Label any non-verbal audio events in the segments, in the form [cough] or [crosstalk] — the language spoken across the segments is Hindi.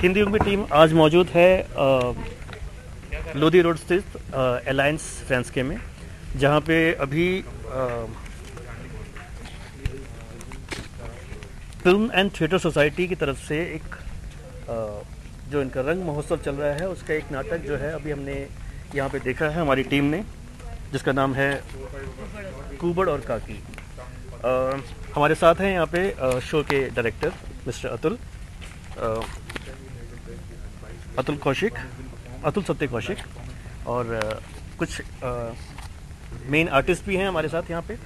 हिंदी उर्मी टीम आज मौजूद है लोधी रोड स्थित अलायंस फ्रेंड्स के में जहाँ पे अभी फ़िल्म एंड थिएटर सोसाइटी की तरफ़ से एक अ, जो इनका रंग महोत्सव चल रहा है उसका एक नाटक जो है अभी हमने यहाँ पे देखा है हमारी टीम ने जिसका नाम है कुबड़ और काकी। अ, हमारे साथ हैं यहाँ पे शो के डायरेक्टर मिस्टर अतुल। अतुल कौशिक अतुल सत्य कौशिक और कुछ मेन आर्टिस्ट भी हैं हमारे साथ यहाँ पे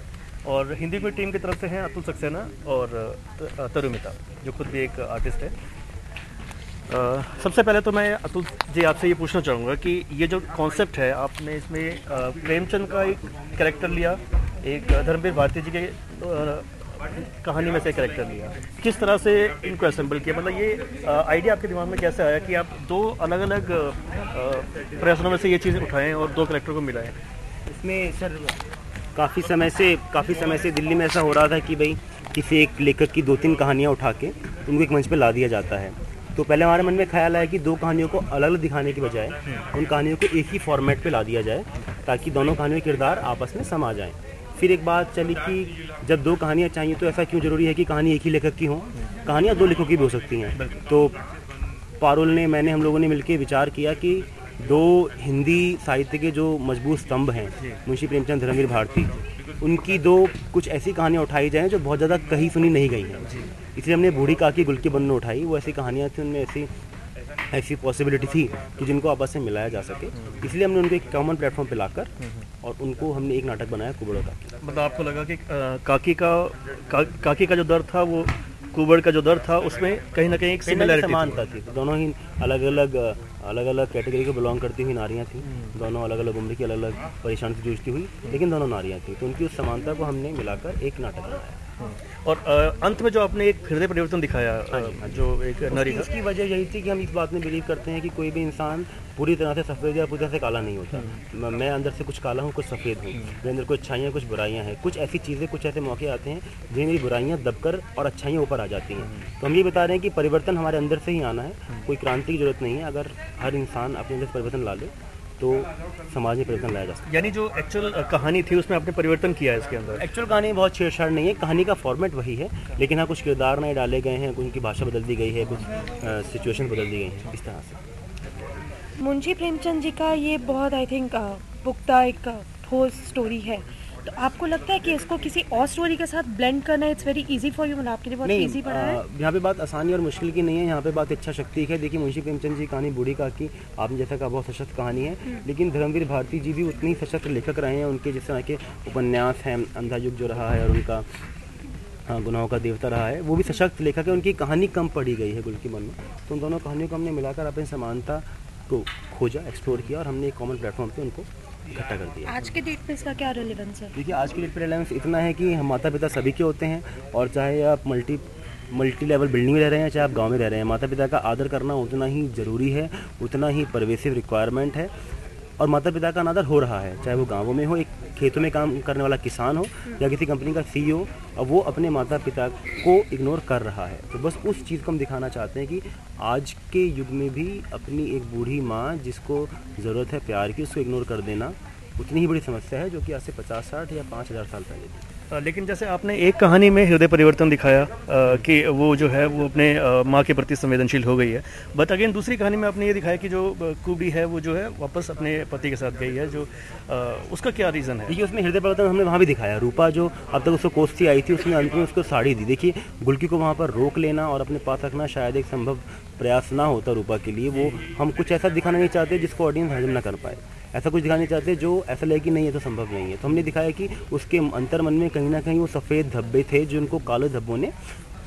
और हिंदी की टीम की तरफ़ से हैं अतुल सक्सेना और तरुमिता जो खुद भी एक आर्टिस्ट है। अ, सबसे पहले तो मैं अतुल जी आपसे ये पूछना चाहूँगा कि ये जो कॉन्सेप्ट है आपने इसमें प्रेमचंद का एक कैरेक्टर लिया एक धर्मवीर भारती जी के कहानी में से करेक्टर लिया। किस तरह से इनको असेंबल किया? मतलब ये आइडिया आपके दिमाग में कैसे आया कि आप दो अलग अलग प्रयासों में से ये चीज़ उठाएँ और दो करेक्टर को मिलाएँ? इसमें सर, काफ़ी समय से, काफ़ी समय से दिल्ली में ऐसा हो रहा था कि भाई किसी एक लेखक की दो तीन कहानियाँ उठा के उनको एक मंच पर ला दिया जाता है। तो पहले हमारे मन में ख्याल आया कि दो कहानियों को अलग अलग दिखाने के बजाय उन कहानियों को एक ही फॉर्मेट पे ला दिया जाए ताकि दोनों कहानियों के किरदार आपस में समा जाएँ। फिर एक बात चली कि जब दो कहानियाँ चाहिए तो ऐसा क्यों ज़रूरी है कि कहानी एक ही लेखक की हो? कहानियाँ दो लेखकों की भी हो सकती हैं। तो पारुल ने, मैंने, हम लोगों ने मिलकर विचार किया कि दो हिंदी साहित्य के जो मज़बूत स्तंभ हैं, मुंशी प्रेमचंद, धर्मवीर भारती, उनकी दो कुछ ऐसी कहानियाँ उठाई जाएँ जो बहुत ज़्यादा कहीं सुनी नहीं गई हैं। इसलिए हमने बूढ़ी काकी गुल की बन उठाई, वो ऐसी कहानियाँ थी, उनमें ऐसी ऐसी पॉसिबिलिटी थी कि जिनको आपस में मिलाया जा सके। इसलिए हमने उनको एक कॉमन प्लेटफॉर्म पे लाकर और उनको हमने एक नाटक बनाया कुबड़ो का। मतलब आपको लगा कि काकी का का, काकी का जो दर्द था वो कुबड़ का जो दर्द था उसमें कहीं ना कहीं एक सिमिलरिटी समानता थी। दोनों ही अलग अलग अलग अलग कैटेगरी को बिलोंग करती हुई नारियाँ थी। दोनों अलग अलग उम्र की अलग अलग परेशानी से जूझती हुई लेकिन दोनों नारियाँ थी। तो उनकी उस समानता को हमने मिलाकर एक नाटक बनाया। और अंत में जो आपने एक हृदय परिवर्तन दिखाया अ, जो एक नरी का इसकी वजह यही थी कि हम इस बात में बिलीव करते हैं कि कोई भी इंसान पूरी तरह से सफ़ेद या पूरी तरह से काला नहीं होता। मैं- मैं अंदर से कुछ काला हूँ कुछ सफ़ेद हूँ। मेरे अंदर कुछ अच्छाइयाँ कुछ बुराइयाँ हैं। कुछ ऐसी चीज़ें कुछ ऐसे मौके आते हैं जिन्हें मेरी बुराइयाँ दबकर और अच्छाइयाँ ऊपर आ जाती हैं। तो हम ये बता रहे हैं कि परिवर्तन हमारे अंदर से ही आना है। कोई क्रांति की ज़रूरत नहीं है। अगर हर इंसान अपने अंदर परिवर्तन ला ले तो समाज में परिवर्तन लाया जा सकता है। यानी जो एक्चुअल कहानी थी उसमें आपने परिवर्तन किया है इसके अंदर? एक्चुअल कहानी बहुत छेड़छाड़ नहीं है। कहानी का फॉर्मेट वही है लेकिन हाँ कुछ किरदार नए डाले गए हैं उनकी भाषा बदल दी गई है कुछ सिचुएशन बदल दी गई है इस तरह से। मुंशी प्रेमचंद जी का ये बहुत आई थिंक पुख्ता एक ठोस स्टोरी है। तो आपको लगता है कि इसको किसी और स्टोरी के साथ ब्लेंड करना it's very easy for you मतलब आपके लिए बहुत इजी पड़ा है? यहाँ पे बात आसानी और मुश्किल की नहीं है। यहाँ पे बात इच्छा शक्ति की है। देखिए मुंशी प्रेमचंद जी कहानी बूढ़ी का की आपने जैसा कहा बहुत सशक्त कहानी है। लेकिन धर्मवीर भारती जी भी उतनी सशक्त लेखक रहे हैं उनके जिस तरह के उपन्यास हैं अंधा युग जो रहा है और उनका हाँ, गुनाहों का देवता रहा है वो भी सशक्त लेखक है। उनकी कहानी कम पढ़ी गई है गुल की मन में। तो उन दोनों कहानियों को हमने मिलाकर अपनी समानता को खोजा एक्सप्लोर किया और हमने एक कॉमन प्लेटफॉर्म पे उनको इकट्ठा कर दिया। आज के डेट पे इसका क्या रिलेवेंस है? देखिए आज के डेट पे रिलेवेंस इतना है कि हम माता पिता सभी के होते हैं और चाहे आप मल्टी मल्टी लेवल बिल्डिंग में रह रहे हैं चाहे आप गाँव में रह रहे हैं माता पिता का आदर करना उतना ही ज़रूरी है उतना ही परवेसिव रिक्वायरमेंट है। और माता पिता का अनादर हो रहा है। चाहे वो गाँवों में हो, एक खेतों में काम करने वाला किसान हो या किसी कंपनी का सीईओ और वो अपने माता पिता को इग्नोर कर रहा है। तो बस उस चीज़ को हम दिखाना चाहते हैं कि आज के युग में भी अपनी एक बूढ़ी माँ जिसको ज़रूरत है प्यार की, उसको इग्नोर कर देना उतनी ही बड़ी समस्या है जो कि आज से पचास साठ या पाँच हज़ार साल पहले थी। लेकिन जैसे आपने एक कहानी में हृदय परिवर्तन दिखाया कि वो जो है, वो अपने माँ के प्रति संवेदनशील हो गई है। बट अगेन दूसरी कहानी में आपने ये दिखाया कि जो कुबड़ी है, वो जो है, वापस अपने पति के साथ गई है, जो उसका क्या रीज़न है? देखिए, उसमें हृदय परिवर्तन हमने वहाँ भी दिखाया। रूपा जो अब तक उसको कोस्ती आई थी, उसने अंत में उसको साड़ी दी। देखिए, गुलकी को वहाँ पर रोक लेना और अपने पास रखना शायद एक संभव प्रयास ना होता रूपा के लिए वो हम कुछ ऐसा दिखाना नहीं चाहते जिसको ऑडियंस हजम ना कर पाए। ऐसा कुछ दिखाना चाहते जो ऐसा लगे कि नहीं ये तो संभव नहीं है। तो हमने दिखाया कि उसके अंतर मन में कहीं ना कहीं वो सफ़ेद धब्बे थे जिनको काले धब्बों ने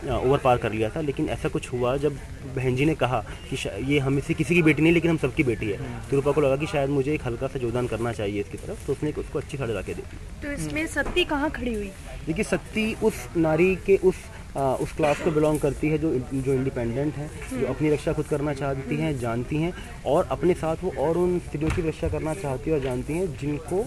ओवर पार कर लिया था। लेकिन ऐसा कुछ हुआ जब बहन जी ने कहा कि ये हम से किसी की बेटी नहीं लेकिन हम सबकी बेटी है। तो रूपा को लगा कि शायद मुझे एक हल्का सा योगदान करना चाहिए इसकी तरफ़। तो उसने उसको अच्छी साड़ी ला के दी। तो इसमें सत्ती कहाँ खड़ी हुई? देखिए सत्ती उस नारी के उस आ, उस क्लास को बिलोंग करती है जो जो इंडिपेंडेंट है जो अपनी रक्षा खुद करना चाहती हैं जानती हैं और अपने साथ वो और उन स्त्रियों की रक्षा करना चाहती है और जानती हैं जिनको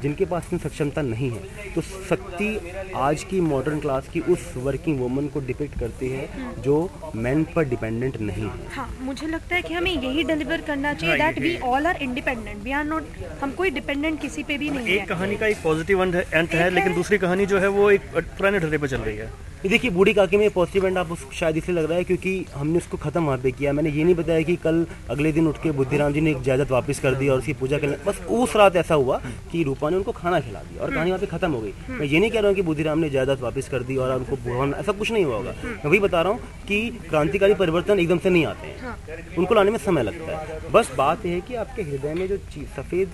जिनके पास इतनी सक्षमता नहीं है तो शक्ति आज की मॉडर्न क्लास की उस वर्किंग वुमन को डिपेक्ट करती है जो मैन पर डिपेंडेंट नहीं है। हाँ मुझे लगता है कि हमें यही डिलीवर करना चाहिए हाँ, that we all are independent we are not हम कोई डिपेंडेंट किसी पे भी नहीं एक है। कहानी का एक पॉजिटिव एंड एंड है लेकिन है- दूसरी कहानी जो है वो एक पुराने ढर्रे पे चल रही है। देखिए बूढ़ी काकी में पॉजिटिव एंड आप उसको शायद इसलिए लग रहा है क्योंकि हमने उसको खत्म वहाँ पे किया। मैंने ये नहीं बताया कि कल अगले दिन उठ के बुद्धिराम जी ने एक जायदाद वापस कर दी और उसकी पूजा करने बस उस रात ऐसा हुआ कि रूपा ने उनको खाना खिला दिया और कहानी वहाँ पे खत्म हो गई। मैं ये नहीं कह रहा हूँ कि बुद्धिराम ने जायदाद वापस कर दी और उनको भगवान ऐसा कुछ नहीं हुआ होगा। मैं वही बता रहा हूँ कि क्रांतिकारी परिवर्तन एकदम से नहीं आते हैं। उनको लाने में समय लगता है। बस बात यह है कि आपके हृदय में जो सफ़ेद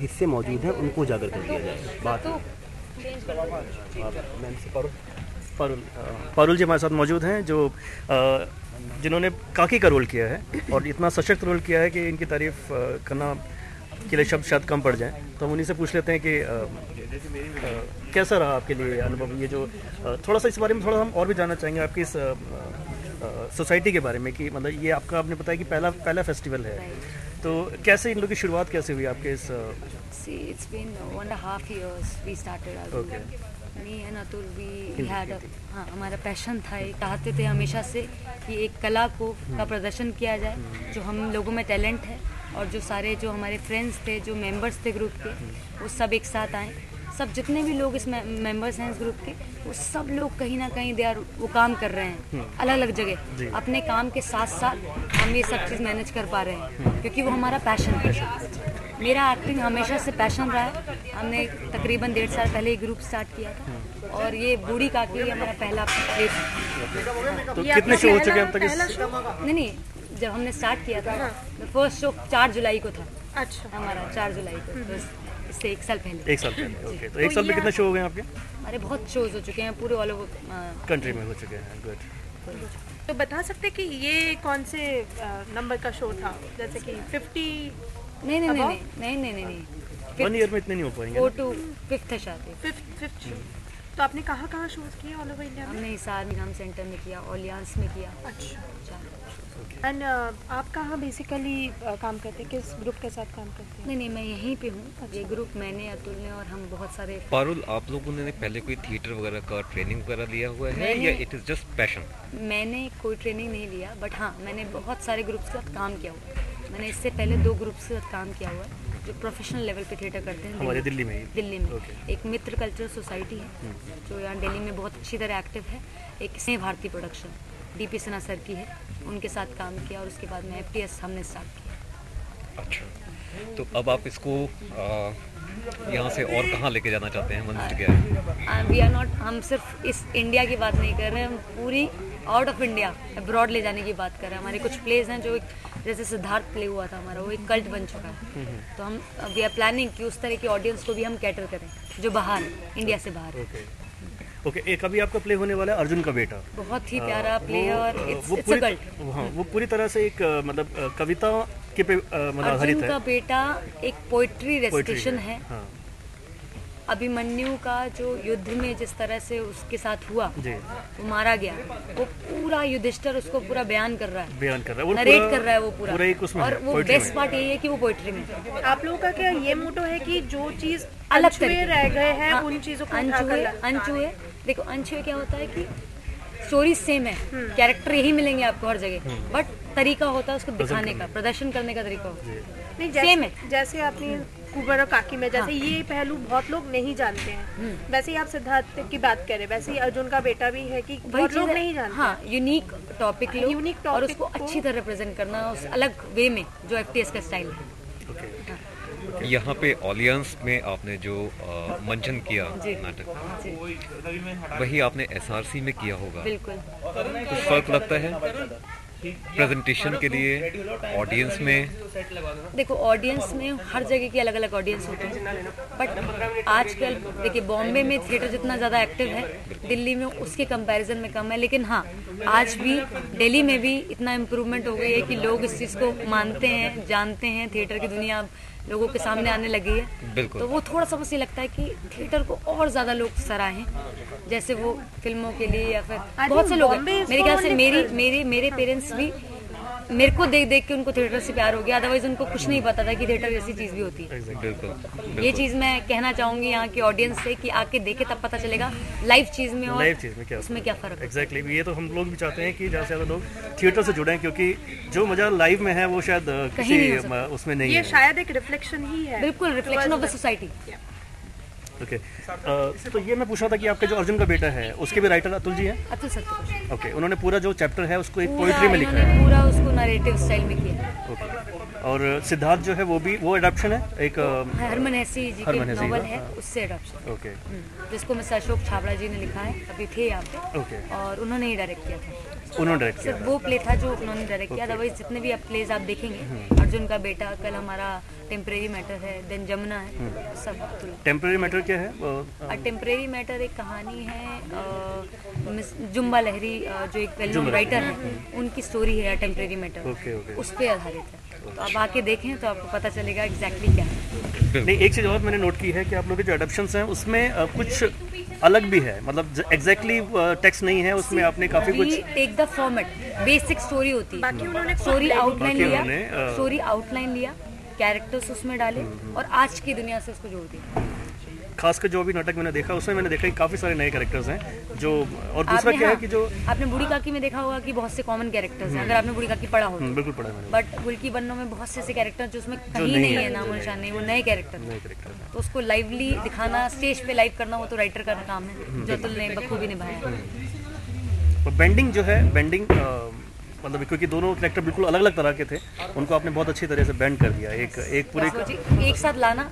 हिस्से मौजूद हैं उनको उजागर कर दिया जाए। बात है। मैम से करो। पारुल अ, जी हमारे साथ मौजूद हैं जो जिन्होंने काकी का रोल किया है और इतना सशक्त रोल किया है कि इनकी तारीफ़ करना के लिए शब्द शायद कम पड़ जाए तो हम उन्हीं से पूछ लेते हैं कि आ, आ, कैसा रहा आपके लिए अनुभव ये जो आ, थोड़ा सा इस बारे में थोड़ा हम और भी जानना चाहेंगे आपकी इस सोसाइटी के बारे में कि मतलब ये आपका आपने बताया कि पहला पहला फेस्टिवल है तो कैसे इन लोगों की शुरुआत कैसे हुई आपके इस See, it's been one and a half years we started our. Okay. Atul, we, we had a, हाँ हमारा पैशन था एक चाहते थे हमेशा से कि एक कला को का प्रदर्शन किया जाए जो हम लोगों में टैलेंट है और जो सारे जो हमारे फ्रेंड्स थे जो मेंबर्स थे ग्रुप के वो सब एक साथ आए। सब जितने भी लोग इस मेंबर्स हैं इस ग्रुप के वो सब लोग कहीं ना कहीं दे आर वो काम कर रहे हैं। अलग अलग जगह। अपने काम के साथ साथ हम ये सब चीज़ मैनेज कर पा रहे हैं क्योंकि वो हमारा पैशन है। मेरा एक्टिंग हमेशा से पैशन रहा है। हमने तकरीबन डेढ़ साल पहले ये ग्रुप स्टार्ट किया था। और ये बूढ़ी काकी हमारा पहला तो कितने शो हो चुके हैं अब तक? नहीं नहीं जब हमने स्टार्ट किया था फ़र्स्ट शो चार जुलाई को था। अच्छा। हमारा चार जुलाई को तो इससे एक साल पहले। एक साल पहले ओके तो तो एक साल में कितने शो हो गए आपके? हमारे बहुत शोज़ हो चुके हैं पूरे ऑल ओवर कंट्री में हो चुके हैं गुड तो बता सकते हैं कि ये कौन से नंबर का शो था? जैसे कि 50 नहीं नहीं नहीं? नहीं नहीं नहीं नहीं वन ईयर में इतने नहीं हो पाएँगे फोर टू फिफ्थ है शादी फिफ्थ फिफ्थ तो आपने कहाँ कहाँ शोज़ किए ऑल ओवर इंडिया में? हमने हिसार निगम सेंटर में किया ओलियांस में किया। अच्छा। एंड आप कहाँ बेसिकली uh, काम करते हैं? किस ग्रुप के साथ काम करते हैं? नहीं नहीं मैं यहीं पे हूँ। अच्छा। ये ग्रुप मैंने अतुल ने और हम बहुत सारे पारुल आप लोगों ने पहले कोई थिएटर वगैरह का ट्रेनिंग वगैरह लिया हुआ है मैंने- या इट इज़ जस्ट पैशन मैंने कोई ट्रेनिंग नहीं लिया बट हाँ मैंने बहुत सारे ग्रुप्स के साथ काम किया हुआ मैंने इससे पहले दो ग्रुप्स के साथ काम किया हुआ है। प्रोफेशनल लेवल पे थिएटर करते हैं हमारे दिल्ली में दिल्ली में। Okay. एक मित्र कल्चरल सोसाइटी है जो यहाँ दिल्ली में बहुत अच्छी तरह एक्टिव है। एक स्ने Bharati production D P Sinha sir की है। उनके साथ काम किया और उसके बाद में एफ़ टी एस हमने स्टार्ट किया। अच्छा। तो अब आप इसको यहाँ से और कहाँ लेके जाना चाहते हैं? मंजिल क्या वी आर नॉट हम सिर्फ़ इस इंडिया की बात नहीं कर रहे हैं हम पूरी आउट ऑफ़ इंडिया अब्रॉड ले जाने की बात कर रहे हैं। हमारे कुछ प्लेज हैं जो एक जैसे सिद्धार्थ प्ले हुआ था हमारा वो एक कल्ट बन चुका है। तो हम वी आर प्लानिंग कि उस तरह की ऑडियंस को भी हम कैटर करें जो बाहर इंडिया से बाहर ओके ओके एक अभी आपका प्ले होने वाला है अर्जुन का बेटा। बहुत ही प्यारा प्ले है और वो पूरी हाँ वो पूरी तरह से एक मतलब कविता के पे मतलब आधारित अर्जुन है। का बेटा एक पोइट्री रेसिटेशन है हाँ। अभिमन्यु का जो युद्ध में जिस तरह से उसके साथ हुआ वो मारा गया। वो पूरा युधिष्ठर उसको पूरा बयान कर रहा है। बयान कर रहा है। नरेट कर रहा है वो पूरा। पूरा एक उसमें और वो बेस्ट पार्ट यही है कि वो पोइट्री में आप लोगों का क्या ये मोटो है कि जो चीज़ अलग रह गए हैं हाँ, उन चीज़ों को अनछुए अनछुए देखो अनछुए क्या होता है कि स्टोरी सेम है। कैरेक्टर यही मिलेंगे आपको हर जगह। बट तरीका होता है उसको दिखाने का प्रदर्शन करने का तरीका होता है। नहीं जैसे, है। जैसे आपने कुबर और काकी में जैसे हाँ। ये पहलू बहुत लोग नहीं जानते हैं। वैसे ही आप सिद्धार्थ की बात करें वैसे ही अर्जुन का बेटा भी है कि बहुत लोग नहीं जानते। हाँ यूनिक टॉपिक लो Unique और उसको अच्छी तरह प्रेजेंट करना उस अलग वे में जो एफटीएस का स्टाइल है। यहाँ पे ऑलियंस में आपने जो आ, मंचन किया नाटक वही आपने एसआरसी में किया होगा। बिल्कुल। कुछ फ़र्क लगता है? प्रेजेंटेशन के लिए ऑडियंस में। देखो ऑडियंस में हर जगह की अलग अलग ऑडियंस होती है। बट आजकल, देखिए बॉम्बे में थिएटर जितना ज़्यादा एक्टिव है, दिल्ली में उसके कंपैरिजन में कम है। लेकिन हाँ आज भी दिल्ली में भी इतना इम्प्रूवमेंट हो गई है कि लोग इस चीज़ को मानते हैं, जानते हैं थिएटर की दुनिया। लोगों के सामने आने लगी है बिल्कुल। तो वो थोड़ा सा मुझे ये लगता है कि थिएटर को और ज़्यादा लोग सराहें जैसे वो फ़िल्मों के लिए या फिर बहुत से लोग हैं। मेरे ख्याल से मेरी मेरे मेरे पेरेंट्स भी मेरे को देख देख के उनको थिएटर से प्यार हो गया। अदरवाइज़ उनको कुछ नहीं पता था कि थिएटर जैसी चीज़ भी होती है। बिल्कुल ये चीज़ मैं कहना चाहूँगी यहाँ की ऑडियंस से कि आके देखे तब पता चलेगा लाइव चीज़ में और लाइव चीज़ में क्या उसमें क्या फ़र्क है। Exactly exactly. ये तो हम लोग भी चाहते हैं कि ज़्यादा से ज़्यादा लोग थिएटर से जुड़े क्योंकि जो मज़ा लाइव में है वो शायद किसी उसमें नहीं ये है। शायद एक रिफ्लेक्शन ही है। बिल्कुल reflection of the society okay uh, तो ये मैं पूछ रहा था कि आपके जो अर्जुन का बेटा है उसके भी राइटर अतुल जी हैं? अतुल सत्य ओके उन्होंने पूरा जो चैप्टर है उसको एक पोइट्री में लिखा है। पूरा उसको नरेटिव स्टाइल में किया ओके और सिद्धार्थ जो है वो भी वो अडेप्शन है? एक हरमन हसी जी के हरमन हसी नॉवल है हाँ। उससे अडॉप्शन ओके जिसको मिस्टर अशोक छाबड़ा जी ने लिखा है अभी थे यहाँ पे। ओके और उन्होंने ही डायरेक्ट किया था। उन्होंने डायरेक्ट किया वो प्ले था जो उन्होंने डायरेक्ट किया अदरवाइज़ जितने भी आप प्लेज आप देखेंगे अर्जुन का बेटा कल हमारा टेम्परेरी मैटर है देन जमुना है सब टेम्पररी मैटर क्या है? टेम्परेरी मैटर एक कहानी है जुम्बा लहरी जो एक वेल नोन राइटर है उनकी स्टोरी है टेम्परेरी मैटर उस पर आधारित है। तो आप आके देखें तो आपको पता चलेगा एग्जैक्टली क्या है। नहीं एक चीज़ और मैंने नोट की है कि आप लोग के जो अडेप्शंस हैं उसमें कुछ अलग भी है। मतलब एग्जैक्टली टेक्स्ट नहीं है उसमें आपने काफ़ी कुछ take the format basic story होती है। स्टोरी आउटलाइन लिया स्टोरी आउटलाइन लिया कैरेक्टर्स उसमें डाले और आज की दुनिया से उसको जोड़ दिया। खासकर जो भी नाटक मैंने देखा उसमें मैंने देखा कि काफ़ी सारे नए कैरेक्टर्स हैं जो और दूसरा क्या है हाँ, कि जो आपने बूढ़ी काकी में देखा होगा कि बहुत से कॉमन कैरेक्टर्स हैं अगर आपने बूढ़ी काकी पढ़ा हो हम्म, बिल्कुल पढ़ा मैंने। बट गुलकी बन्नों में बहुत से ऐसे कैरेक्टर जो उसमें कहीं नहीं है, नाम निशान नहीं वो नए कैरेक्टर नए कैरेक्टर तो उसको लाइवली दिखाना स्टेज पे लाइव करना वो तो राइटर का काम है जो अतुल ने बखूबी निभाया बेंडिंग जो है बेंडिंग मतलब क्योंकि दोनों कैरेक्टर बिल्कुल अलग अलग तरह के थे उनको आपने बहुत अच्छी तरह से बैंड कर दिया एक एक पूरे एक साथ लाना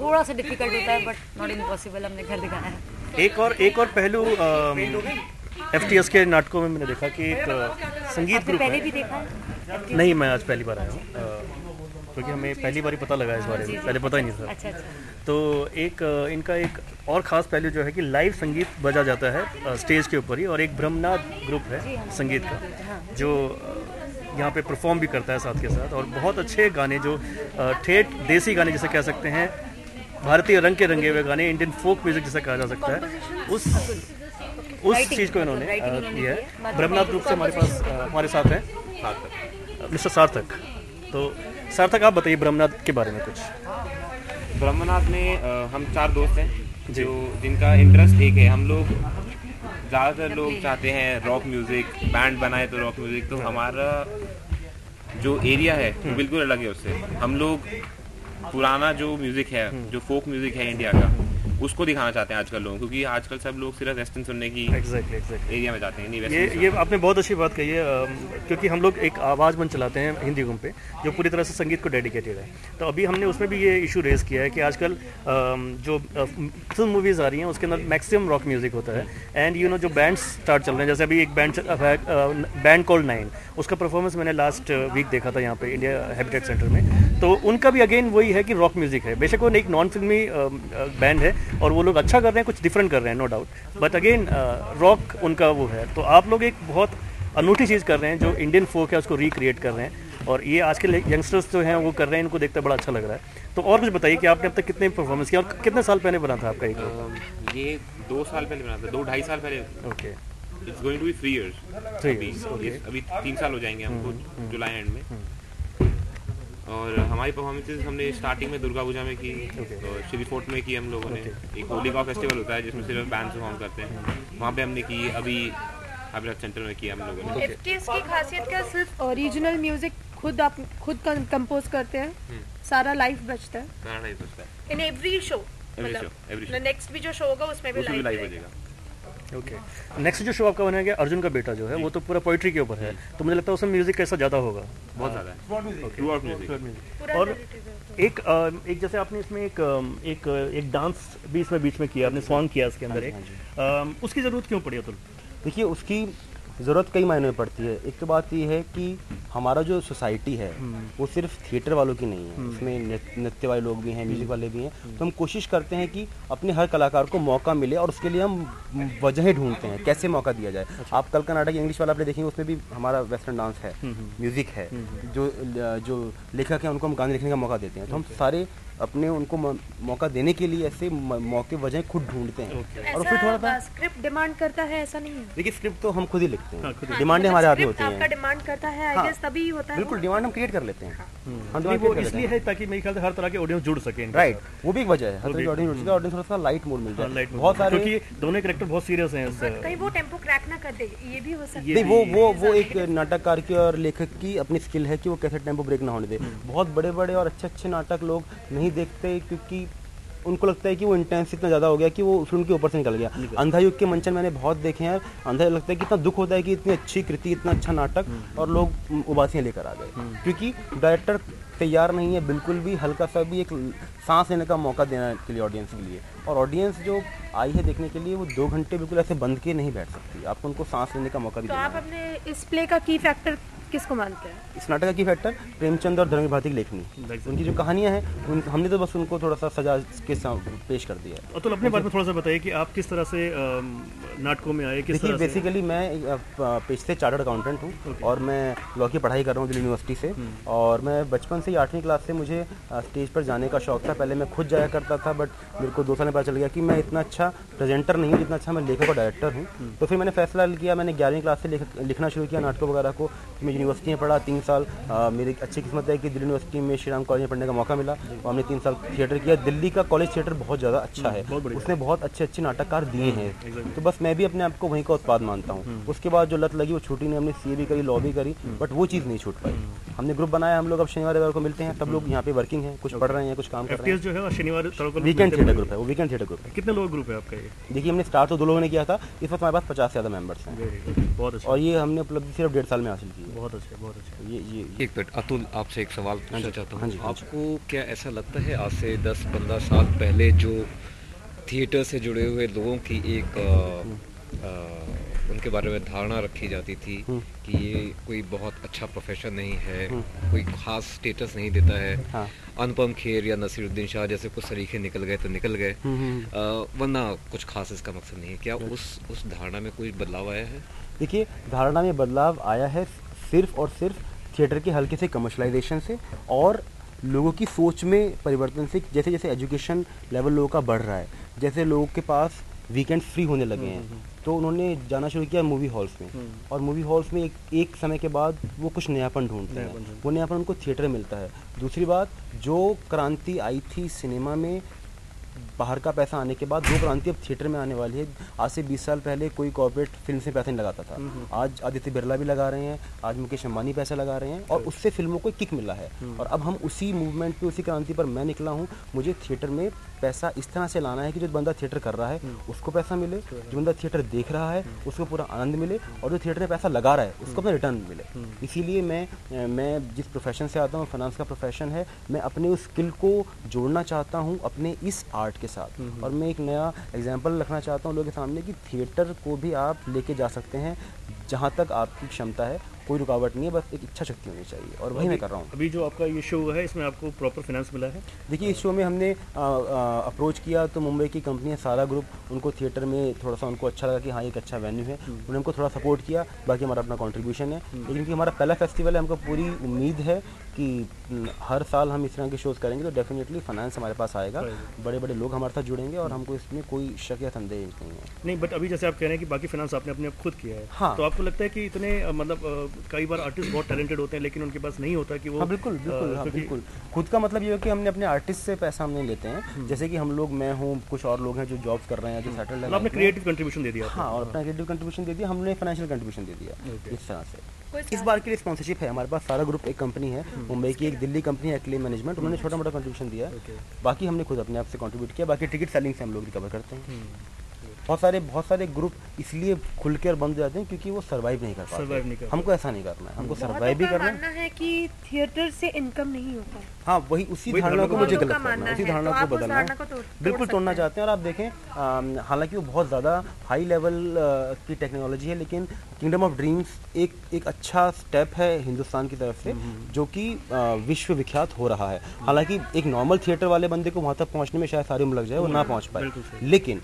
थोड़ा सा डिफ़िकल्ट होता है बट नॉट इम्पॉसिबल हमने घर दिखाया है। एक और एक और पहलू एफ़ टी एस के नाटकों में मैंने देखा कि एक संगीत ग्रुप पहले भी देखा नहीं मैं आज पहली बार आया हूँ। क्योंकि हमें पहली बार पता लगा इस बारे में। पहले पता ही नहीं था। अच्छा अच्छा। तो एक इनका एक और ख़ास पहलू जो है कि लाइव संगीत बजा जाता है स्टेज के ऊपर ही और एक ब्रह्मनाथ ग्रुप है संगीत का जो यहाँ पे परफॉर्म भी करता है साथ के साथ और बहुत अच्छे गाने जो ठेठ देसी गाने जिसे कह सकते हैं भारतीय रंग के रंगे हुए गाने इंडियन फोक म्यूज़िक जिसे कहा जा सकता है उस उस चीज़ को इन्होंने किया है। है। ब्रह्मनाथ ग्रुप से हमारे पास हमारे साथ हैं मिस्टर सार्थक। तो सार्थक आप बताइए ब्रह्मनाथ के बारे में कुछ। ब्रह्मनाथ में हम चार दोस्त हैं जो। जिनका इंटरेस्ट एक है। हम लोग ज़्यादातर लोग चाहते हैं रॉक म्यूज़िक बैंड बनाए तो रॉक म्यूज़िक तो हमारा जो एरिया है वो बिल्कुल अलग है उससे। हम लोग पुराना जो म्यूज़िक है जो फोक म्यूज़िक है इंडिया का उसको दिखाना चाहते हैं आजकल लोग क्योंकि आजकल सब लोग सिर्फ़ वेस्टर्न सुनने की एग्जैक्टली एग्जैक्टली एरिया में जाते हैं नहीं ये ये आपने बहुत अच्छी बात कही है क्योंकि हम लोग एक आवाज़ मंच चलाते हैं हिंदी गुम पे जो पूरी तरह से संगीत को डेडिकेटेड है। तो अभी हमने उसमें भी ये इशू रेज किया है कि आजकल जो फ़िल्म मूवीज़ आ रही हैं उसके अंदर मैक्सिमम रॉक म्यूज़िक होता है। एंड यू नो जो बैंड स्टार्ट चल रहे हैं जैसे अभी एक बैंड बैंड कॉल नाइन उसका परफॉर्मेंस मैंने लास्ट वीक देखा था यहाँ पे इंडिया हैबिटेट सेंटर में। तो उनका भी अगेन वही है कि रॉक म्यूज़िक है। बेशक वो एक नॉन फिल्मी बैंड है और वो लोग अच्छा कर रहे हैं कुछ डिफरेंट कर रहे हैं no doubt but again rock उनका वो है। तो आप लोग एक बहुत अनूठी चीज़ कर रहे हैं जो इंडियन फोक है उसको रिक्रिएट कर रहे हैं। और ये आज के यंगस्टर्स जो हैं वो कर रहे हैं इनको देखते बड़ा अच्छा लग रहा है। तो और कुछ बताइए कि आपने अब तक कितने परफॉर्मेंस किया और कितने साल पहले बना था आपका एक ये दो साल पहले बना था दो ढाई साल पहले। Okay it's going to be three years Three अभी तीन साल हो जाएँगे हमको जुलाई एंड में। और हमारी परफॉर्मेंसेज हमने स्टार्टिंग में दुर्गा पूजा में की और श्री फोर्ट में की हम लोगों ने। एक होली का फेस्टिवल होता है जिसमें सिर्फ़ बैंड परफॉर्म करते हैं। वहाँ पे हमने की अभी हैबिटेट सेंटर में की हम लोगों ने। की खासियत क्या सिर्फ़ ओरिजिनल म्यूज़िक खुद आप खुद कंपोज करते हैं? सारा लाइव बचता है? कनाडा ही बजता है। In every show every show. Next भी जो शो होगा उसमें भी लाइव लाइव बजेगा ओके नेक्स्ट जो शो आपका बनाया गया अर्जुन का बेटा जो है वो तो पूरा पोइट्री के ऊपर है। तो मुझे लगता है उसमें म्यूज़िक कैसा ज़्यादा होगा? बहुत ज़्यादा है। और एक एक जैसे आपने इसमें एक एक एक डांस भी इसमें बीच में किया आपने सॉन्ग किया इसके अंदर एक। उसकी ज़रूरत क्यों पड़ी अतुल? देखिए उसकी ज़रूरत कई मायने में पड़ती है। एक तो बात यह है कि हमारा जो सोसाइटी है वो सिर्फ़ थिएटर वालों की नहीं है। उसमें नृत्य नृत्य वाले लोग भी हैं म्यूज़िक वाले भी हैं। तो हम कोशिश करते हैं कि अपने हर कलाकार को मौका मिले और उसके लिए हम वजहें ढूंढते हैं कैसे मौका दिया जाए। अच्छा। आप कल का नाटक इंग्लिश वाला आपने देखेंगे उसमें भी हमारा वेस्टर्न डांस है म्यूज़िक है। जो जो लेखक हैं उनको हम गाने लिखने का मौका देते हैं। तो हम सारे अपने उनको मौका देने के लिए ऐसे मौके वजह खुद ढूंढते हैं। और फिर थोड़ा सा स्क्रिप्ट डिमांड करता है ऐसा नहीं है? देखिए स्क्रिप्ट तो हम खुद ही लिखते हैं। हाँ, खुद हैं। ही। डिमांडें हमारे हाथ में स्क्रिप्ट होती आपका हैं। डिमांड करता है हाँ, तभी होता है। बिल्कुल डिमांड हम क्रिएट कर लेते हैं। हम नहीं, वो इसलिए है। ताकि मेरे ख्याल से हर तरह के ऑडियंस जुड़ सके राइट वो भी एक वजह है। हर तरह की ऑडियंस जुड़ सके ऑडियंस थोड़ा सा लाइट मूड मिल हाँ, जाए। बहुत सारे क्योंकि दोनों कैरेक्टर बहुत सीरियस हैं इस कहीं वो टेंपो क्रैक ना कर दे ये भी हो सकता है। वो वो वो एक नाटककार की और लेखक की अपनी स्किल है कि वो कैसे टेंपो ब्रेक ना होने दे। हम्म। बहुत बड़े बड़े और अच्छे अच्छे नाटक लोग नहीं देखते क्योंकि उनको लगता है कि वो इंटेंस इतना ज़्यादा हो गया कि वो फिर उनके ऊपर से निकल गया। अंधा युग के मंचन मैंने बहुत देखे हैं। अंधा लगता है कि इतना दुख होता है कि इतनी अच्छी कृति इतना अच्छा नाटक हम्म। और लोग उबासियाँ लेकर आ गए। क्योंकि डायरेक्टर तैयार नहीं है बिल्कुल भी हल्का सा भी एक सांस लेने का मौका देने के लिए ऑडियंस के लिए। और ऑडियंस जो आई है देखने के लिए वो दो घंटे बिल्कुल ऐसे बंद के नहीं बैठ सकती। आपको उनको सांस लेने का मौका भी तो आप अपने इस प्ले का की फैक्टर किसको मानते हैं? इस नाटक का की फैक्टर प्रेमचंद और धर्मेंद्र भारती की लेखनी। उनकी जो कहानियाँ हैं उन हमने तो बस उनको थोड़ा सा सजा के साथ पेश कर दिया है। अतुल अपने बारे में थोड़ा सा बताइए कि आप किस तरह से नाटकों में आए किस देखिए तरह से बेसिकली मैं पेशे से चार्टर्ड अकाउंटेंट हूँ और मैं लॉ की पढ़ाई कर रहा हूँ दिल्ली यूनिवर्सिटी से। हम्म। और मैं बचपन से ही आठवीं क्लास से मुझे स्टेज पर जाने का शौक था। पहले मैं खुद जाया करता था बट मेरे को दो साल में पता चल गया कि मैं इतना अच्छा प्रेजेंटर नहीं हूँ जितना अच्छा मैं लेखक और डायरेक्टर हूँ। हम्म। तो फिर मैंने फैसला किया मैंने ग्यारहवीं क्लास से लिखना शुरू किया नाटकों वगैरह को मैं यूनिवर्सिटी में पढ़ा तीन साल मेरी अच्छी किस्मत है कि दिल्ली यूनिवर्सिटी में श्री राम कॉलेज में पढ़ने का मौका मिला और हमने तीन साल थिएटर किया। दिल्ली का कॉलेज थिएटर बहुत ज़्यादा अच्छा है। हम्म, बहुत। उसने बहुत अच्छे अच्छे नाटककार दिए हैं। तो बस मैं भी अपने आप को वहीं का उत्पाद मानता हूँ। उसके बाद जो लत लगी वो छूटी नहीं हमने सीए भी करी लॉ भी करी बट वो चीज़ नहीं छूट पाई। हमने ग्रुप बनाया हम लोग अब शनिवार रविवार को मिलते हैं सब लोग यहाँ पे वर्किंग है कुछ पढ़ रहे हैं कुछ काम कर रहे एफटीएस जो है शनिवार हैं वीकेंड थिएटर ग्रुप है। वो वीकेंड थिएटर ग्रुप है। कितने लोग ग्रुप है आपका ये? देखिए हमने स्टार्ट तो दो लोगों ने किया था इस वक्त हमारे पास पचास से ज़्यादा मेंबर्स हैं। बहुत अच्छा। और ये हमने उपलब्धि सिर्फ़ डेढ़ साल में हासिल की है। बहुत अच्छा बहुत अच्छा ये ये एक मिनट अतुल आपसे एक सवाल पूछना चाहता हाँ। हूँ हाँ आपको क्या ऐसा लगता है आज से 10-15 साल पहले जो थिएटर से जुड़े हुए लोगों की एक अ, उनके बारे में धारणा रखी जाती थी कि ये कोई बहुत अच्छा प्रोफेशन नहीं है कोई खास स्टेटस नहीं देता है। हाँ। अनुपम खेर या नसीरुद्दीन शाह जैसे कुछ सरीखे निकल गए तो निकल गए। वरना कुछ खास इसका मकसद नहीं है। क्या उस उस धारणा में कोई बदलाव आया है? देखिए धारणा में बदलाव आया है सिर्फ़ और सिर्फ़ थिएटर के हल्के से कमर्शलाइजेशन से और लोगों की सोच में परिवर्तन से जैसे जैसे एजुकेशन लेवल लोगों का बढ़ रहा है जैसे लोगों के पास वीकेंड फ्री होने लगे हैं तो उन्होंने जाना शुरू किया मूवी हॉल्स में। और मूवी हॉल्स में एक एक समय के बाद वो कुछ नयापन ढूंढते हैं। वो नयापन उनको थिएटर मिलता है। दूसरी बात जो क्रांति आई थी सिनेमा में बाहर का पैसा आने के बाद दो क्रांति अब थिएटर में आने वाली है। आज से 20 साल पहले कोई कॉर्पोरेट फ़िल्म से पैसा नहीं लगाता था। आज आदित्य बिरला भी लगा रहे हैं आज मुकेश अंबानी पैसा लगा रहे हैं और उससे फ़िल्मों को किक मिला है। और अब हम उसी मूवमेंट पे उसी क्रांति पर मैं निकला हूँ। मुझे थिएटर में पैसा इस तरह से लाना है कि जो बंदा थिएटर कर रहा है उसको पैसा मिले। जो बंदा थिएटर देख रहा है उसको पूरा आनंद मिले और जो थिएटर में पैसा लगा रहा है उसको अपना रिटर्न मिले। इसीलिए मैं मैं जिस प्रोफेशन से आता हूँ फाइनेंस का प्रोफेशन है मैं अपने उस स्किल को जोड़ना चाहता हूँ अपने इस आर्ट के साथ। और मैं एक नया एग्ज़ाम्पल रखना चाहता हूँ लोगों के सामने कि थिएटर को भी आप लेके जा सकते हैं जहाँ तक आपकी क्षमता है कोई रुकावट नहीं है बस एक इच्छा शक्ति होनी चाहिए। और वही मैं कर रहा हूँ। अभी जो आपका ये शो हुआ है इसमें आपको प्रॉपर फाइनेंस मिला है? देखिए इस शो में हमने अप्रोच किया तो मुंबई की कंपनी है सारा ग्रुप उनको थिएटर में थोड़ा सा उनको अच्छा लगा कि हाँ एक अच्छा वेन्यू है। उन्होंने हमको थोड़ा सपोर्ट किया बाकी हमारा अपना कॉन्ट्रीब्यूशन है। लेकिन क्योंकि हमारा पहला फेस्टिवल है हमको पूरी उम्मीद है कि हर साल हम इस तरह के शोज़ करेंगे तो डेफिनेटली फाइनेंस हमारे पास आएगा। बड़े बड़े लोग हमारे साथ जुड़ेंगे और हमको इसमें कोई शक या संदेह नहीं है। नहीं बट अभी जैसे आप कह रहे हैं कि बाकी फाइनेंस आपने अपने आप खुद किया है हाँ। तो आपको लगता है कि इतने मतलब कई बार आर्टिस्ट बहुत टैलेंटेड होते हैं लेकिन उनके पास नहीं होता कि वो हाँ बिल्कुल बिल्कुल हाँ बिल्कुल। खुद का मतलब ये है कि हमने अपने आर्टिस्ट से पैसा हम नहीं लेते हैं। जैसे कि हम लोग मैं हूँ कुछ और लोग हैं जो जॉब्स कर रहे हैं जो सेटल मतलब आपने क्रिएटिव कंट्रीब्यूशन दे दिया। हाँ और अपना क्रिएटिव कंट्रीब्यूशन दे दिया हमने फाइनेंशियल कंट्रीब्यूशन दे दिया इस तरह से। इस बार की स्पॉन्सरशिप है हमारे पास सारा ग्रुप एक कंपनी है। मुंबई की एक दिल्ली कंपनी है एक्ले मैनेजमेंट उन्होंने छोटा मोटा कंट्रीब्यूशन दिया। बाकी हमने खुद अपने आप से कंट्रीब्यूट किया बाकी टिकट सेलिंग से हम लोग रिकवर करते हैं। बहुत सारे बहुत सारे ग्रुप इसलिए खुल के और बंद हो जाते हैं क्योंकि वो सर्वाइव नहीं कर नहीं कर हमको ऐसा नहीं करना है। हमको सर्वाइव भी करना है। है कि थिएटर से इनकम नहीं होता। हाँ वही उसी धारणा को मुझे गलत करना है। उसी धारणा तो को बदलना है। बिल्कुल तोड़ना चाहते हैं और आप देखें हालाँकि वो बहुत ज़्यादा हाई लेवल की टेक्नोलॉजी है लेकिन किंगडम ऑफ़ ड्रीम्स एक एक अच्छा स्टेप है हिंदुस्तान की तरफ़ से जो कि विश्व विख्यात हो रहा है। हालाँकि एक नॉर्मल थिएटर वाले बंदे को वहाँ तक पहुँचने में शायद सारी उम्र लग जाए वो ना पहुँच पाए। लेकिन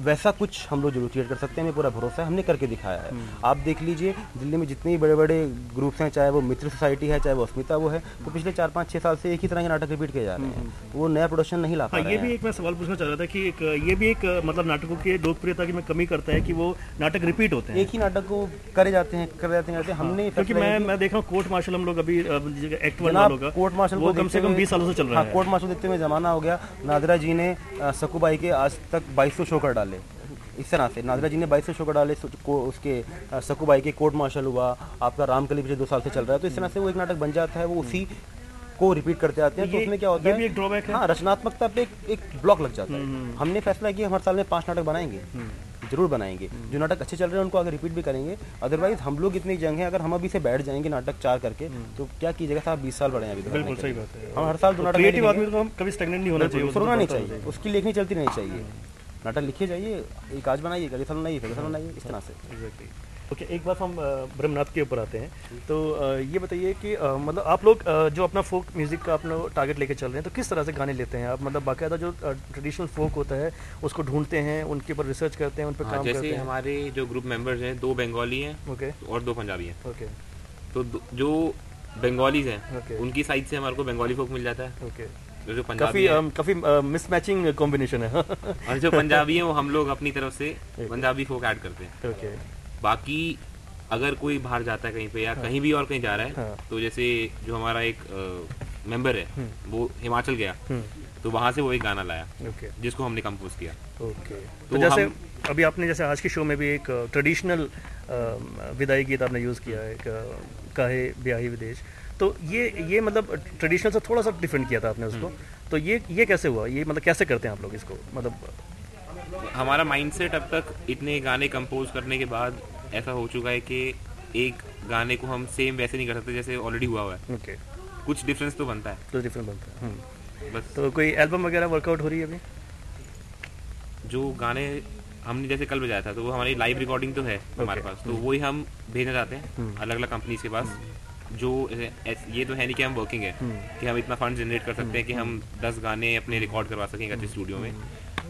वैसा कुछ हम लोग ज़रूर क्रिएट कर सकते हैं हमें पूरा भरोसा है हमने करके दिखाया है। आप देख लीजिए दिल्ली में जितने भी बड़े बड़े ग्रुप्स हैं चाहे वो मित्र सोसाइटी है चाहे वो अस्मिता वो है तो पिछले चार पाँच छः साल से एक ही तरह के नाटक रिपीट किए जा रहे हैं। वो नया प्रोडक्शन नहीं ला पा हाँ ये भी एक मैं सवाल पूछना चाह रहा था कि एक ये भी एक मतलब नाटकों की लोकप्रियता की में कमी करता है कि वो नाटक रिपीट होते हैं। एक ही नाटक को करे जाते हैं करे जाते हैं हमने क्योंकि मैं मैं देख रहा हूँ कोर्ट मार्शल हम लोग अभी एक्ट वन कोर्ट मार्शल को कम से कम 20 सालों से चल रहा हाँ, है। कोर्ट मार्शल देखते हुए जमाना हो गया। नादरा जी ने सकुबाई के आज तक 2200 शो कर डाले। इस तरह से। नादरा जी ने 2200 शो कर डाले को, उसके अ, सकुबाई के कोर्ट मार्शल हुआ आपका रामकली पिछले दो साल से चल रहा है। तो इस तरह से वो एक नाटक बन जाता है वो उसी को रिपीट करते आते हैं तो उसमें क्या होता ये है भी एक drawback है। हाँ रचनात्मकता पे एक, एक ब्लॉक लग जाता है। हमने फैसला किया हर साल में पाँच नाटक बनाएँगे। ज़रूर बनाएँगे। जो नाटक अच्छे चल रहे हैं उनको आगे रिपीट भी करेंगे। अदरवाइज़ हम लोग इतनी जंग है अगर हम अभी से बैठ जाएँगे नाटक चार करके तो क्या कीजिएगा साहब बीस साल बढ़े अभी तो बिल्कुल सही बात है। हम हर साल दो नाटक क्रिएटिव आदमी को हम कभी स्टैगनेंट नहीं होना चाहिए नहीं चाहिए। उसकी लेखनी चलती रहनी चाहिए। नाटक लिखे जाइए एक आज बनाइए साल बनाइए साल बनाइए इस तरह से। एग्जैक्टली ओके एक बार हम ब्रह्मनाथ के ऊपर आते हैं। तो ये बताइए कि मतलब आप लोग जो अपना फोक म्यूज़िक का अपना टारगेट लेके चल रहे हैं तो किस तरह से गाने लेते हैं आप? मतलब बाकायदा जो ट्रेडिशनल फोक होता है उसको ढूंढते हैं उनके ऊपर रिसर्च करते हैं उन पर हाँ, काम करते हैं। हमारे जो ग्रुप मेंबर्स हैं दो बंगाली हैं ओके और दो पंजाबी हैं। ओके तो दो- जो बंगालीज हैं Okay. उनकी साइड से हमारे को बंगाली फोक मिल जाता है। ओके जो जो काफ़ी पंजाबी हैं। अम, काफ़ी मिसमैचिंग कॉम्बिनेशन है। [laughs] और जो पंजाबी हैं वो हम लोग अपनी तरफ़ से पंजाबी फोक ऐड करते हैं। ओके। बाकी अगर कोई बाहर जाता है कहीं पे या कहीं भी और कहीं जा रहा है हाँ। तो जैसे जो हमारा एक मेंबर है वो हिमाचल गया तो वहाँ से वो एक गाना लाया ओके। जिसको हमने कंपोज किया। ओके। तो तो जैसे हम- अभी आपने जैसे आज के शो में भी एक ट्रेडिशनल विदाई गीत आपने यूज़ किया है काहे ब्याही विदेश। तो ये ये मतलब ट्रेडिशनल से थोड़ा सा डिफरेंट किया था आपने उसको। तो ये ये कैसे हुआ? ये मतलब कैसे करते हैं आप लोग इसको? मतलब हमारा माइंडसेट अब तक इतने गाने कंपोज करने के बाद ऐसा हो चुका है कि एक गाने को हम सेम वैसे नहीं कर सकते जैसे ऑलरेडी हुआ हुआ है। ओके कुछ डिफरेंस तो बनता है। तो डिफरेंट बनता है। हम्म। बस। तो कोई एल्बम वगैरह वर्कआउट हो रही है अभी? जो गाने हमने जैसे कल बजाया था तो वो हमारी लाइव रिकॉर्डिंग तो है हमारे Okay. पास। तो वही हम भेजना चाहते हैं अलग अलग कंपनीज़ के पास। जो ये तो है नहीं कि हम वर्किंग है कि हम इतना फंड जनरेट कर सकते हैं कि हम दस गाने अपने रिकॉर्ड करवा सकें अच्छे स्टूडियो में।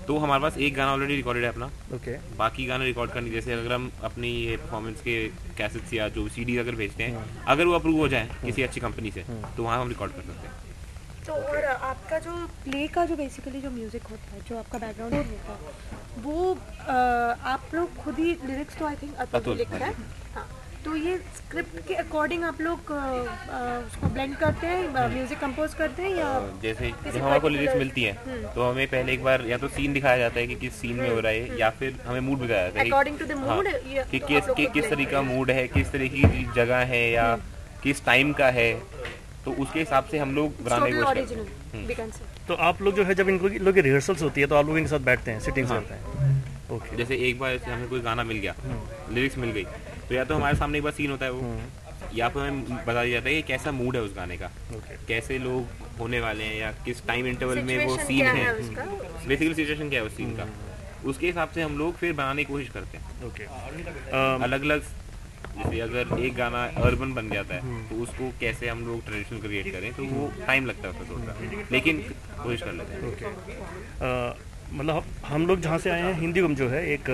तो हमारे पास एक गाना ऑलरेडी रिकॉर्डेड है अपना। Okay okay. बाकी गाने रिकॉर्ड करने जैसे अगर हम अपनी ये परफॉर्मेंस के कैसेट्स या जो सीडी अगर भेजते हैं अगर वो अप्रूव हो जाए किसी अच्छी कंपनी से तो वहाँ हम रिकॉर्ड कर सकते हैं। तो okay. और आपका जो प्ले का जो बेसिकली जो म्यूज़िक होता है जो आपका बैकग्राउंड होता है वो अ, आप लोग खुद ही लिरिक्स तो आई थिंक अतुल अतुल, लिखता है? हाँ तो ये स्क्रिप्ट के अकॉर्डिंग आप लोग उसको ब्लेंड करते हैं म्यूज़िक कंपोज करते हैं या जैसे जब हमारे को लिरिक्स मिलती हैं तो हमें पहले एक बार या तो सीन दिखाया जाता है कि किस सीन में हो रहा है या फिर हमें मूड बताया जाता है कि- According to the हाँ, mood, ये कि किस कि, किस तरह का मूड है। किस तरह की जगह है या किस टाइम का है तो उसके हिसाब से हम लोग बनाने की कोशिश करते हैं। तो आप लोग जो है जब इनको लोग की रिहर्सल्स होती है तो आप लोग इनके साथ बैठते हैं सिटिंग्स हाँ। करते हैं। ओके जैसे एक बार जैसे हमें कोई गाना मिल गया लिरिक्स मिल गई तो या तो हमारे सामने एक बार सीन होता है वो। या फिर हमें बता दिया जाता है कि कैसा मूड है उस गाने का। कैसे लोग होने वाले हैं या किस टाइम इंटरवल में वो सीन है। बेसिकली सिचुएशन क्या है उस सीन का? उसके हिसाब से हम लोग फिर बनाने की कोशिश करते हैं। ओके अलग अलग जैसे अगर एक गाना अर्बन बन जाता है तो उसको कैसे हम लोग ट्रेडिशनल क्रिएट करें तो वो टाइम लगता है उसका थोड़ा लेकिन कोशिश कर लेते हैं। मतलब हम- लोग जहाँ से आए हैं हिंदी गम जो है एक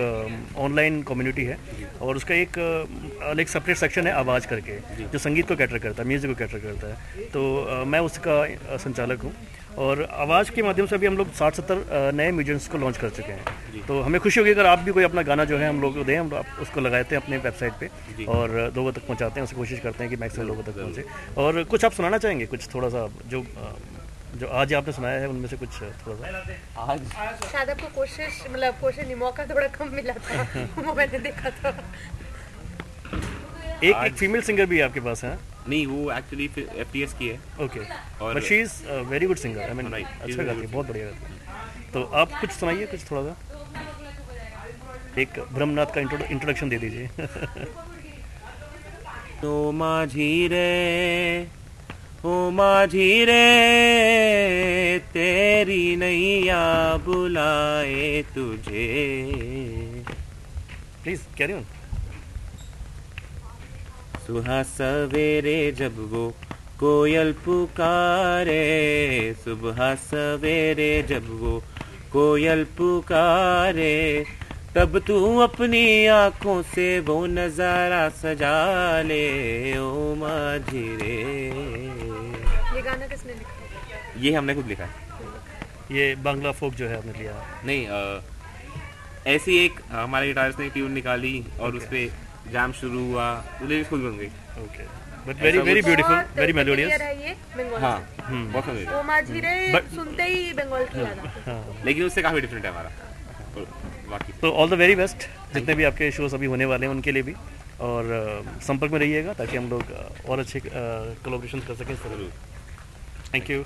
ऑनलाइन कम्युनिटी है और उसका एक अ, एक सेपरेट सेक्शन है आवाज़ करके जो संगीत को कैटर करता है म्यूज़िक को कैटर करता है। तो मैं उसका संचालक हूँ और आवाज़ के माध्यम से अभी हम लोग साठ सत्तर नए म्यूजियंस को लॉन्च कर चुके हैं। तो हमें खुशी होगी अगर आप भी कोई अपना गाना जो है हम लोग को दें हम उसको लगाते हैं अपने वेबसाइट पे और लोगों तक पहुंचाते हैं उसकी कोशिश करते हैं कि मैक्सिमम लोगों तक पहुँचे। और कुछ आप सुनाना चाहेंगे? कुछ थोड़ा सा जो जो आज आपने सुनाया है उनमें से कुछ थोड़ा सा। आज। शायद आपको कोशिश मतलब कोशिश नहीं मौका थोड़ा कम मिला था वो [laughs] मैंने देखा था। एक एक फीमेल सिंगर भी आपके पास है? नहीं वो एक्चुअली एफ़ की है। ओके और- but she is very good singer I mean अच्छा गाती है बहुत बढ़िया गाती है। तो आप कुछ सुनाइए कुछ थोड़ा सा। एक ब्रह्मनाथ का इंट्रोडक्शन दे दीजिए। [laughs] तो माझी रे ओ माझी रे तेरी नैया बुलाए तुझे। प्लीज़ कैरी ऑन सुहा सवेरे जब वो कोयल पुकारे, सुबह सवेरे जब वो कोयल पुकारे, तब तू अपनी आँखों से वो नज़ारा सजा ले, ओ माझी रे ये हमने खुद लिखा है। ये बांग्ला फोक जो है आपने लिया नहीं अ, ऐसी एक हमारे गिटारिस्ट ने ट्यून निकाली और okay. उस पे जाम शुरू हुआ लिरिक्स खुद बन गई। Okay but very very beautiful very melodious है ये बंगाल हाँ बहुत सुंदर ओ माझीरे But- सुनते ही बंगाल की याद आती है। हाँ लेकिन उससे काफ़ी डिफरेंट है हमारा। तो बाकी तो ऑल द वेरी बेस्ट जितने भी आपके शोज़ अभी होने वाले हैं उनके लिए भी। और संपर्क में रहिएगा ताकि हम लोग और अच्छे कोलोब्रेशन कर सकें ज़रूर। Thank you